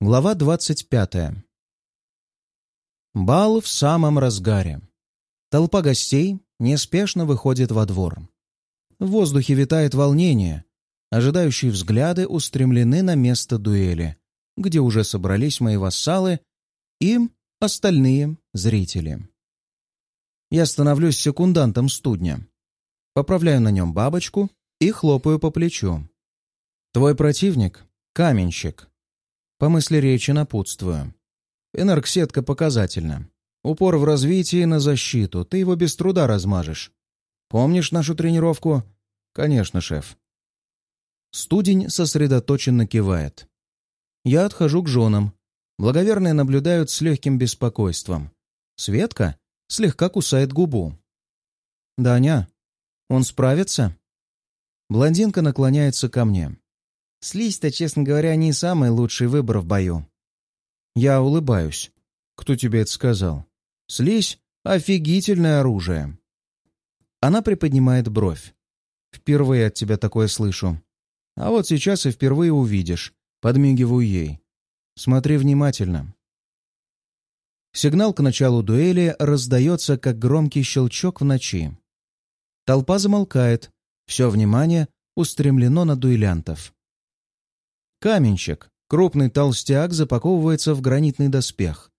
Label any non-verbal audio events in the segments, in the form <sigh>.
Глава двадцать пятая. Бал в самом разгаре. Толпа гостей неспешно выходит во двор. В воздухе витает волнение. Ожидающие взгляды устремлены на место дуэли, где уже собрались мои вассалы и остальные зрители. Я становлюсь секундантом студня. Поправляю на нем бабочку и хлопаю по плечу. Твой противник — каменщик. По мысли речи напутствую. Энарксетка показательна. Упор в развитии на защиту. Ты его без труда размажешь. Помнишь нашу тренировку? Конечно, шеф. Студень сосредоточенно кивает. Я отхожу к женам. Благоверные наблюдают с легким беспокойством. Светка слегка кусает губу. «Даня, он справится?» Блондинка наклоняется ко мне. Слизь-то, честно говоря, не самый лучший выбор в бою. Я улыбаюсь. Кто тебе это сказал? Слизь — офигительное оружие. Она приподнимает бровь. Впервые от тебя такое слышу. А вот сейчас и впервые увидишь. Подмигиваю ей. Смотри внимательно. Сигнал к началу дуэли раздается, как громкий щелчок в ночи. Толпа замолкает. Все внимание устремлено на дуэлянтов. Каменщик, крупный толстяк, запаковывается в гранитный доспех.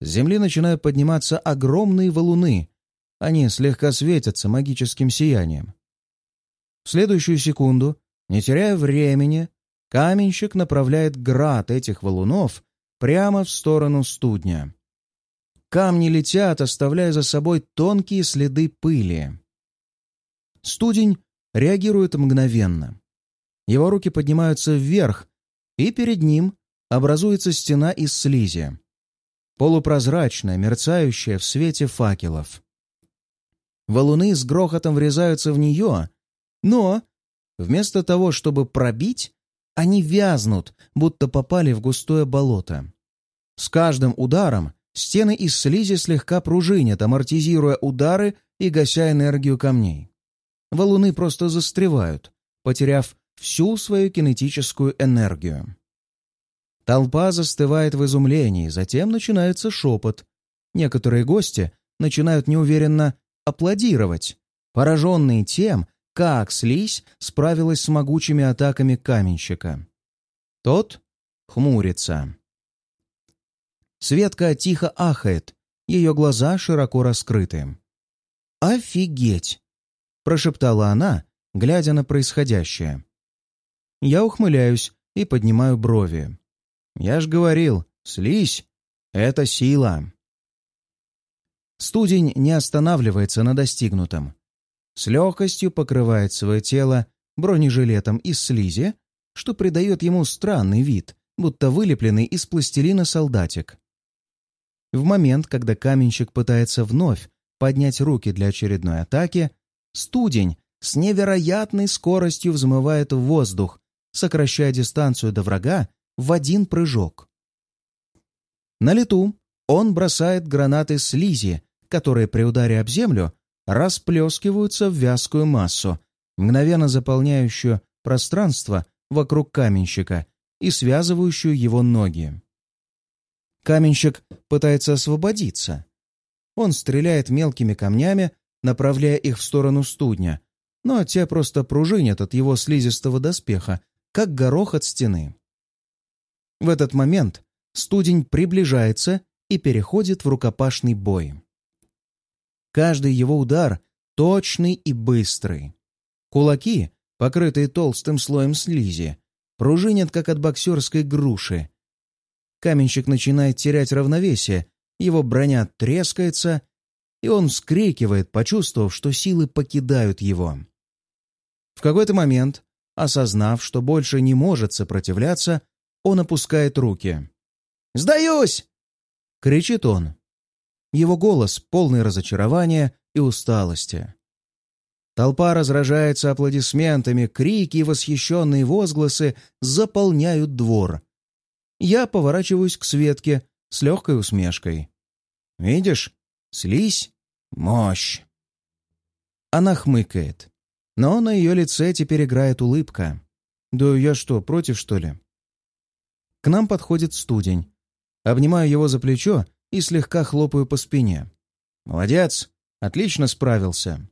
С земли начинают подниматься огромные валуны. Они слегка светятся магическим сиянием. В следующую секунду, не теряя времени, каменщик направляет град этих валунов прямо в сторону студня. Камни летят, оставляя за собой тонкие следы пыли. Студень реагирует мгновенно. Его руки поднимаются вверх, и перед ним образуется стена из слизи. Полупрозрачная, мерцающая в свете факелов. Валуны с грохотом врезаются в нее, но вместо того, чтобы пробить, они вязнут, будто попали в густое болото. С каждым ударом стены из слизи слегка пружинят, амортизируя удары и гася энергию камней. Валуны просто застревают, потеряв всю свою кинетическую энергию. Толпа застывает в изумлении, затем начинается шепот. Некоторые гости начинают неуверенно аплодировать, пораженные тем, как слизь справилась с могучими атаками каменщика. Тот хмурится. Светка тихо ахает, ее глаза широко раскрыты. «Офигеть!» — прошептала она, глядя на происходящее. Я ухмыляюсь и поднимаю брови. Я ж говорил, слизь — это сила. Студень не останавливается на достигнутом. С легкостью покрывает свое тело бронежилетом из слизи, что придает ему странный вид, будто вылепленный из пластилина солдатик. В момент, когда каменщик пытается вновь поднять руки для очередной атаки, студень с невероятной скоростью взмывает в воздух, сокращая дистанцию до врага в один прыжок. На лету он бросает гранаты слизи, которые при ударе об землю расплескиваются в вязкую массу, мгновенно заполняющую пространство вокруг каменщика и связывающую его ноги. Каменщик пытается освободиться. Он стреляет мелкими камнями, направляя их в сторону студня, но те просто пружинят от его слизистого доспеха, как горох от стены. В этот момент студень приближается и переходит в рукопашный бой. Каждый его удар точный и быстрый. Кулаки, покрытые толстым слоем слизи, пружинят, как от боксерской груши. Каменщик начинает терять равновесие, его броня трескается, и он вскрикивает, почувствовав, что силы покидают его. В какой-то момент Осознав, что больше не может сопротивляться, он опускает руки. «Сдаюсь!» — кричит он. Его голос полный разочарования и усталости. Толпа разражается аплодисментами, крики и восхищенные возгласы заполняют двор. Я поворачиваюсь к Светке с легкой усмешкой. «Видишь? Слизь? Мощь!» Она хмыкает. Но на ее лице теперь играет улыбка. «Да я что, против, что ли?» К нам подходит студень. Обнимаю его за плечо и слегка хлопаю по спине. «Молодец! Отлично справился!»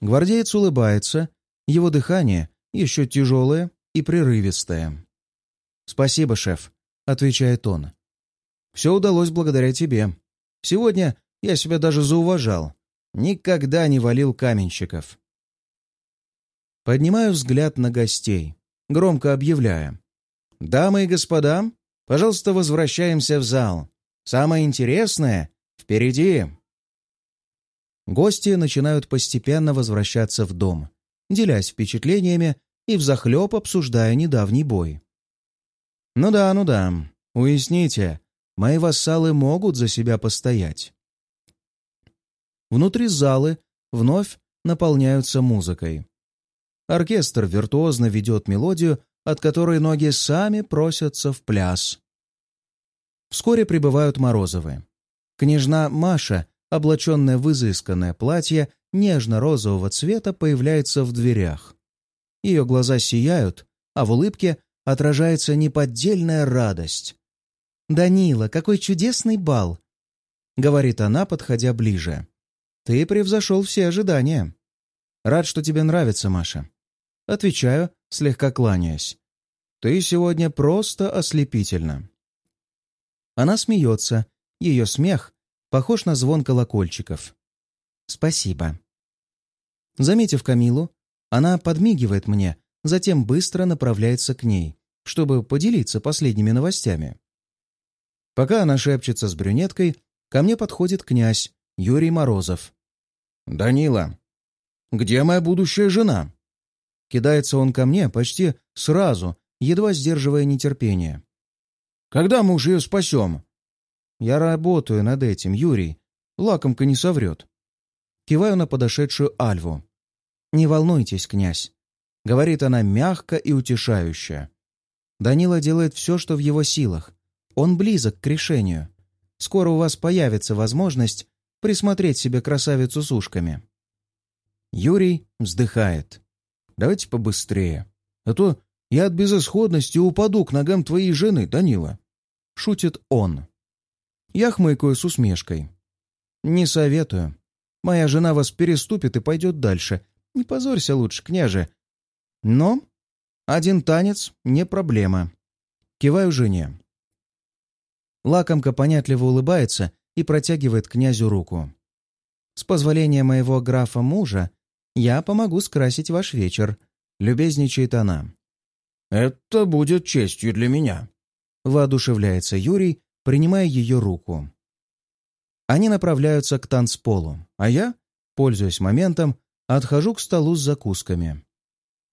Гвардеец улыбается, его дыхание еще тяжелое и прерывистое. «Спасибо, шеф», — отвечает он. «Все удалось благодаря тебе. Сегодня я себя даже зауважал. Никогда не валил каменщиков». Поднимаю взгляд на гостей, громко объявляя. «Дамы и господа, пожалуйста, возвращаемся в зал. Самое интересное впереди!» Гости начинают постепенно возвращаться в дом, делясь впечатлениями и взахлеб обсуждая недавний бой. «Ну да, ну да, уясните, мои вассалы могут за себя постоять». Внутри залы вновь наполняются музыкой. Оркестр виртуозно ведет мелодию, от которой ноги сами просятся в пляс. Вскоре прибывают Морозовы. Княжна Маша, облаченная в изысканное платье нежно-розового цвета, появляется в дверях. Ее глаза сияют, а в улыбке отражается неподдельная радость. «Данила, какой чудесный бал!» — говорит она, подходя ближе. «Ты превзошел все ожидания. Рад, что тебе нравится, Маша. Отвечаю, слегка кланяясь. «Ты сегодня просто ослепительна». Она смеется. Ее смех похож на звон колокольчиков. «Спасибо». Заметив Камилу, она подмигивает мне, затем быстро направляется к ней, чтобы поделиться последними новостями. Пока она шепчется с брюнеткой, ко мне подходит князь Юрий Морозов. «Данила, где моя будущая жена?» Кидается он ко мне почти сразу, едва сдерживая нетерпение. «Когда мы уже ее спасем?» «Я работаю над этим, Юрий. Лакомка не соврет». Киваю на подошедшую Альву. «Не волнуйтесь, князь», — говорит она мягко и утешающе. Данила делает все, что в его силах. Он близок к решению. Скоро у вас появится возможность присмотреть себе красавицу с ушками. Юрий вздыхает. Давайте побыстрее. А то я от безысходности упаду к ногам твоей жены, Данила. Шутит он. Я хмыкаю с усмешкой. Не советую. Моя жена вас переступит и пойдет дальше. Не позорься лучше, княже. Но один танец — не проблема. Киваю жене. Лакомка понятливо улыбается и протягивает князю руку. С позволения моего графа-мужа я помогу скрасить ваш вечер», — любезничает она. «Это будет честью для меня», — воодушевляется Юрий, принимая ее руку. Они направляются к танцполу, а я, пользуясь моментом, отхожу к столу с закусками.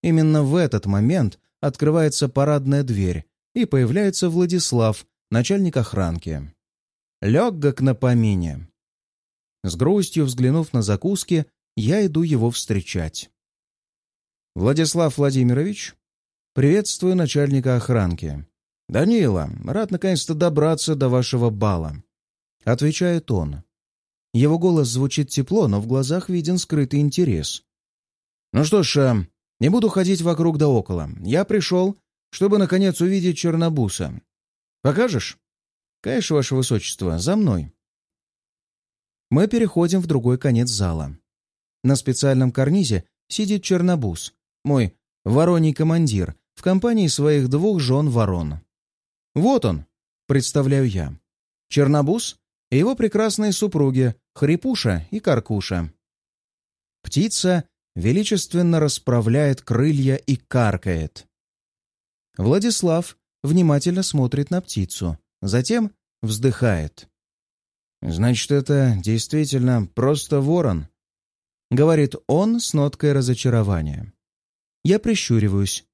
Именно в этот момент открывается парадная дверь, и появляется Владислав, начальник охранки. Легок на помине. С грустью взглянув на закуски, я иду его встречать. «Владислав Владимирович, приветствую начальника охранки. Данила, рад наконец-то добраться до вашего бала», — отвечает он. Его голос звучит тепло, но в глазах виден скрытый интерес. «Ну что ж, э, не буду ходить вокруг да около. Я пришел, чтобы, наконец, увидеть Чернобуса. Покажешь?» «Конечно, ваше высочество, за мной». Мы переходим в другой конец зала. На специальном карнизе сидит Чернобус, мой вороний командир, в компании своих двух жен ворон. Вот он, представляю я. Чернобус и его прекрасные супруги Хрипуша и Каркуша. Птица величественно расправляет крылья и каркает. Владислав внимательно смотрит на птицу, затем вздыхает. «Значит, это действительно просто ворон?» — говорит он с ноткой разочарования. Я прищуриваюсь.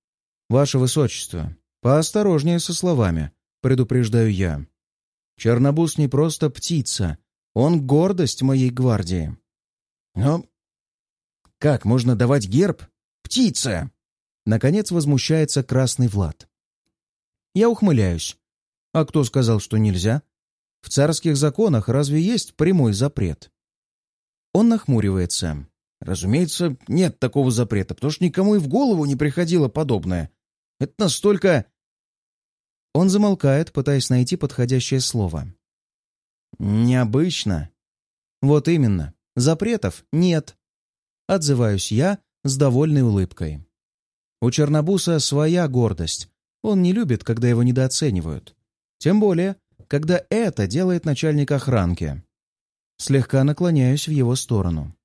«Ваше Высочество, поосторожнее со словами», — предупреждаю я. «Чернобус не просто птица, он гордость моей гвардии». «Но как можно давать герб птице?» Наконец возмущается Красный Влад. Я ухмыляюсь. А кто сказал, что нельзя? В царских законах разве есть прямой запрет? Он нахмуривается. Разумеется, нет такого запрета, потому что никому и в голову не приходило подобное. Это настолько... Он замолкает, пытаясь найти подходящее слово. «Необычно». «Вот именно. Запретов нет». Отзываюсь я с довольной улыбкой. У Чернобуса своя гордость. Он не любит, когда его недооценивают. Тем более, когда это делает начальник охранки. Слегка наклоняюсь в его сторону.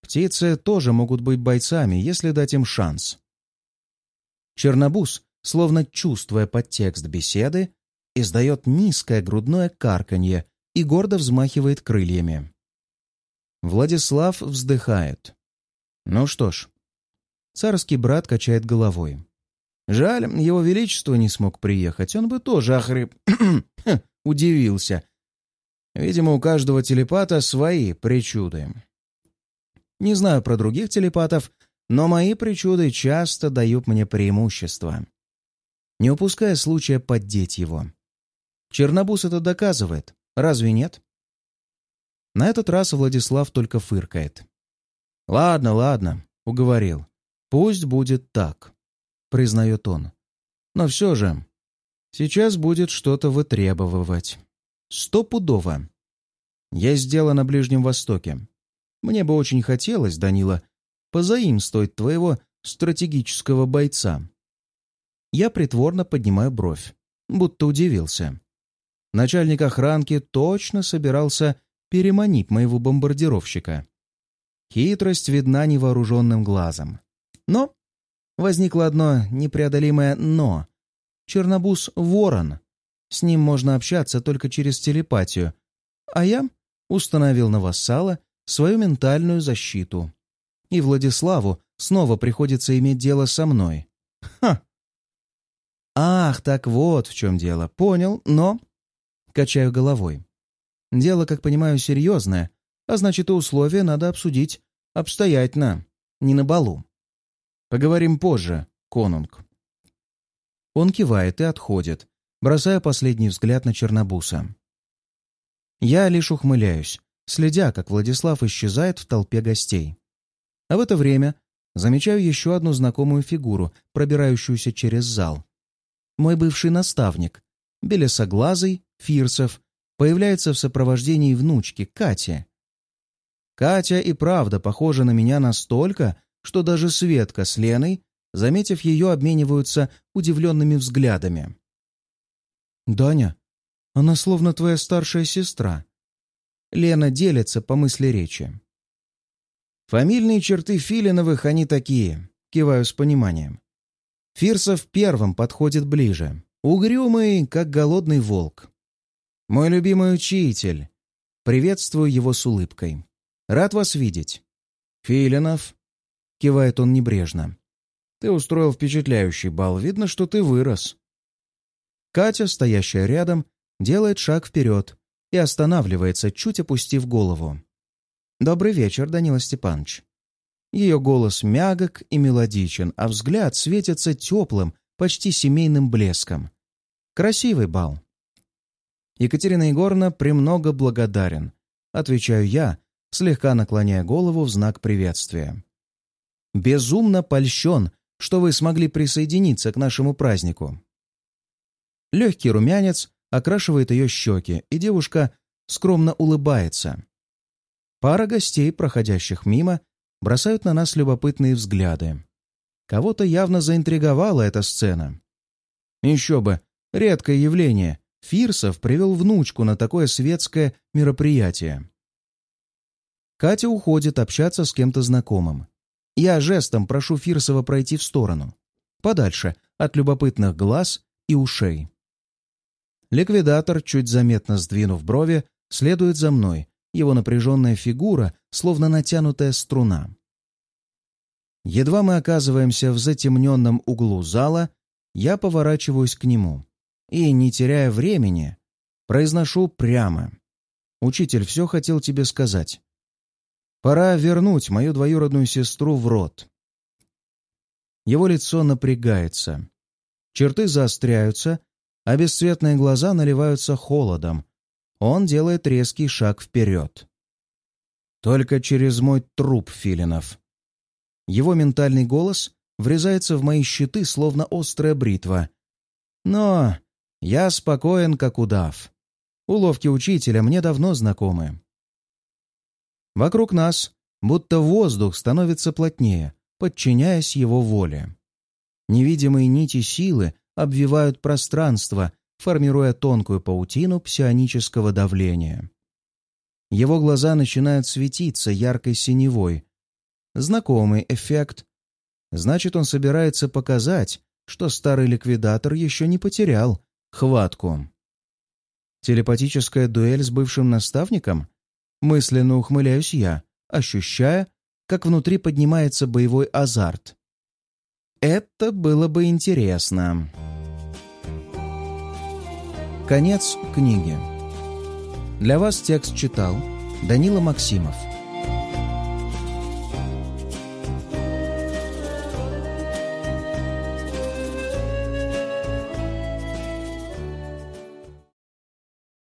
Птицы тоже могут быть бойцами, если дать им шанс. Чернобус, словно чувствуя подтекст беседы, издает низкое грудное карканье и гордо взмахивает крыльями. Владислав вздыхает. Ну что ж, царский брат качает головой. Жаль, его величество не смог приехать, он бы тоже охрып... <clears throat> удивился. Видимо, у каждого телепата свои причуды. Не знаю про других телепатов, но мои причуды часто дают мне преимущество. Не упуская случая поддеть его. Чернобус это доказывает, разве нет? На этот раз Владислав только фыркает. «Ладно, ладно», — уговорил. «Пусть будет так», — признает он. «Но все же, сейчас будет что-то вытребовывать. Стопудово. Есть дело на Ближнем Востоке. Мне бы очень хотелось, Данила, позаимствовать твоего стратегического бойца. Я притворно поднимаю бровь, будто удивился. Начальник охранки точно собирался переманить моего бомбардировщика. Хитрость видна невооруженным глазом. Но возникло одно непреодолимое «но». Чернобус — ворон. С ним можно общаться только через телепатию. А я установил на вассала свою ментальную защиту. И Владиславу снова приходится иметь дело со мной. Ха! Ах, так вот в чем дело. Понял, но... Качаю головой. Дело, как понимаю, серьезное, а значит, и условия надо обсудить обстоятельно, не на балу. Поговорим позже, конунг. Он кивает и отходит, бросая последний взгляд на Чернобуса. Я лишь ухмыляюсь, следя, как Владислав исчезает в толпе гостей. А в это время замечаю еще одну знакомую фигуру, пробирающуюся через зал. Мой бывший наставник, белесоглазый, Фирсов, появляется в сопровождении внучки, Кати. Катя и правда похожа на меня настолько, что даже Светка с Леной, заметив ее, обмениваются удивленными взглядами. «Даня, она словно твоя старшая сестра», Лена делится по мысли речи. Фамильные черты Филиновых они такие, киваю с пониманием. Фирсов первым подходит ближе, угрюмый, как голодный волк. Мой любимый учитель. Приветствую его с улыбкой. Рад вас видеть. Филинов, кивает он небрежно. Ты устроил впечатляющий бал, видно, что ты вырос. Катя, стоящая рядом, делает шаг вперед, и останавливается, чуть опустив голову. «Добрый вечер, Данила Степанович». Ее голос мягок и мелодичен, а взгляд светится теплым, почти семейным блеском. Красивый бал. Екатерина Егоровна премного благодарен. Отвечаю я, слегка наклоняя голову в знак приветствия. Безумно польщен, что вы смогли присоединиться к нашему празднику. Легкий румянец окрашивает ее щеки, и девушка скромно улыбается. Пара гостей, проходящих мимо, бросают на нас любопытные взгляды. Кого-то явно заинтриговала эта сцена. Еще бы, редкое явление. Фирсов привел внучку на такое светское мероприятие. Катя уходит общаться с кем-то знакомым. Я жестом прошу Фирсова пройти в сторону, подальше от любопытных глаз и ушей. Ликвидатор, чуть заметно сдвинув брови, следует за мной, его напряженная фигура, словно натянутая струна. Едва мы оказываемся в затемненном углу зала, я поворачиваюсь к нему и, не теряя времени, произношу прямо. «Учитель все хотел тебе сказать. Пора вернуть мою двоюродную сестру в рот». Его лицо напрягается. Черты заостряются, а бесцветные глаза наливаются холодом. Он делает резкий шаг вперед. Только через мой труп, Филинов. Его ментальный голос врезается в мои щиты, словно острая бритва. Но Я спокоен, как удав. Уловки учителя мне давно знакомы. Вокруг нас будто воздух становится плотнее, подчиняясь его воле. Невидимые нити силы обвивают пространство, формируя тонкую паутину псионического давления. Его глаза начинают светиться яркой синевой. Знакомый эффект. Значит, он собирается показать, что старый ликвидатор еще не потерял хватку. Телепатическая дуэль с бывшим наставником? Мысленно ухмыляюсь я, ощущая, как внутри поднимается боевой азарт. Это было бы интересно. Конец книги. Для вас текст читал Данила Максимов.